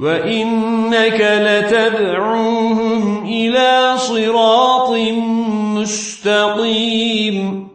وإنك لتدعوهم إلى صراط مستقيم